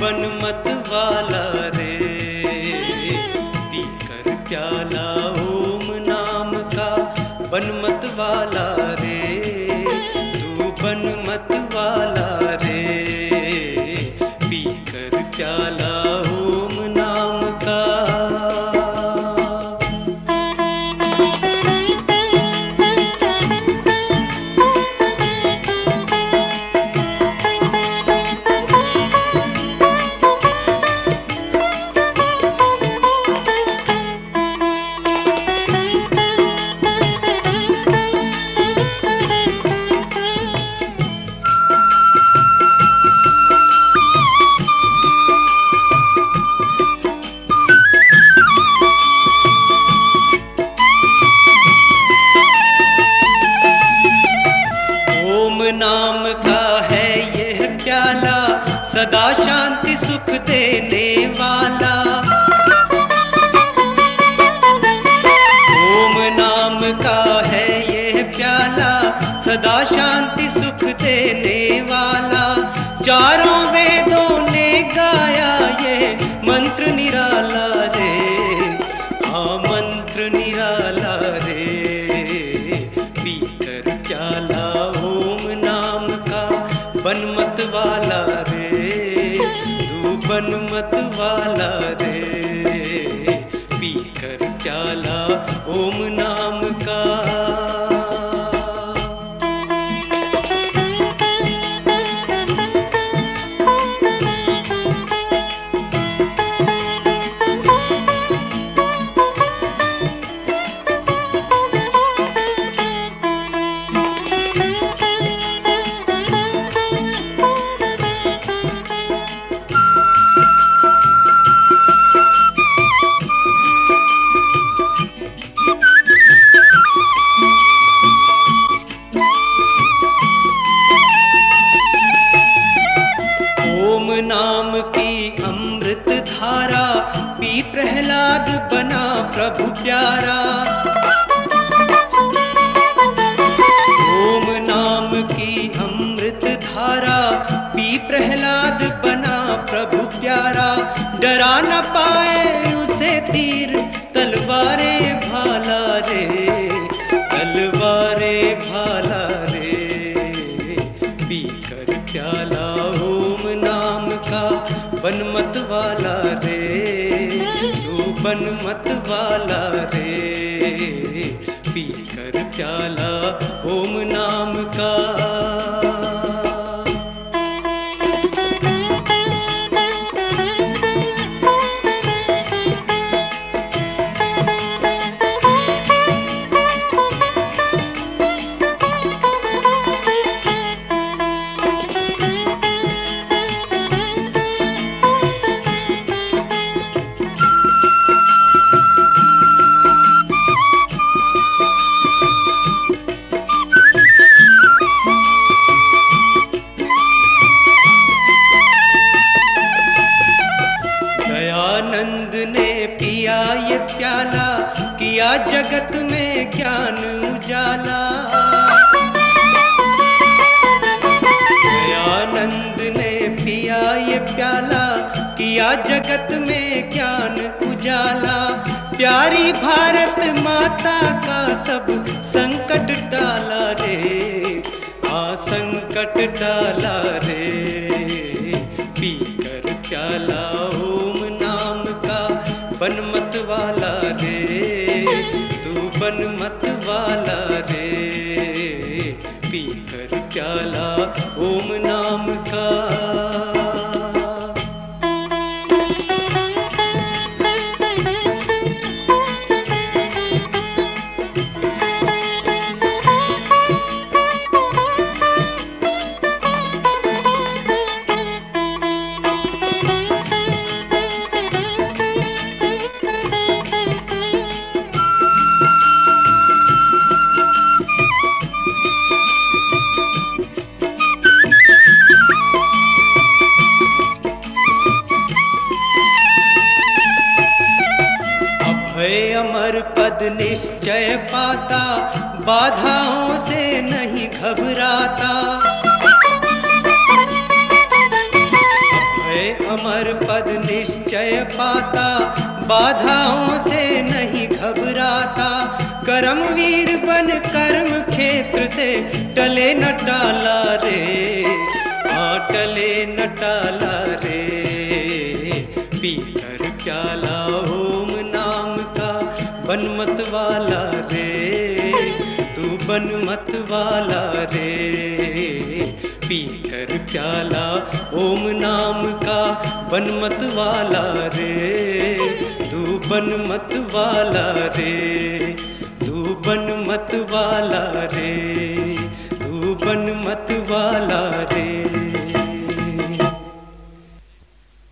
तू बन मत वाला सुख देने वाला ओम नाम का है यह प्याला, सदा शांति सुख देने वाला। चारों वेदों ने गाया ये मंत्र निराला रे। हाँ मंत्र निराला रे। पीकर प्याला ओम नाम का बनमत वाला रे। बन मत वाला रे। पी कर प्याला ओम नाम का। नाम की अमृत धारा पी प्रहलाद बना प्रभु प्यारा। ओम नाम की अमृत धारा पी प्रहलाद बना प्रभु प्यारा। डरा न पाए उसे तीर, तलवारे भाला रे, तलवारे भाला रे। पी कर प्याला बन मत वाला रे। पी कर प्याला ओम नाम का। जगत में ज्ञान उजाला। दयानंद ने पिया ये प्याला, किया जगत में ज्ञान उजाला। प्यारी भारत माता का सब संकट डाला रे, आ संकट डाला रे। पीकर प्याला ओम नाम का बन बन मत वाला रे। पीकर प्याला ओम नाम का। पद निश्चय पाता, बाधाओं से नहीं घबराता। अमर पद निश्चय पाता, बाधाओं से नहीं घबराता। कर्मवीर बन कर्म क्षेत्र से टले न टाला रे हाँ टले न टाला रे। पीकर प्याला ओम नाम का बन मत वाला रे, तू बन मत वाला रे। पी कर प्याला ओम नाम का बन मत वाला रे, तू बन मत वाला रे, तू बन मत वाला रे, तू बन मत वाला रे।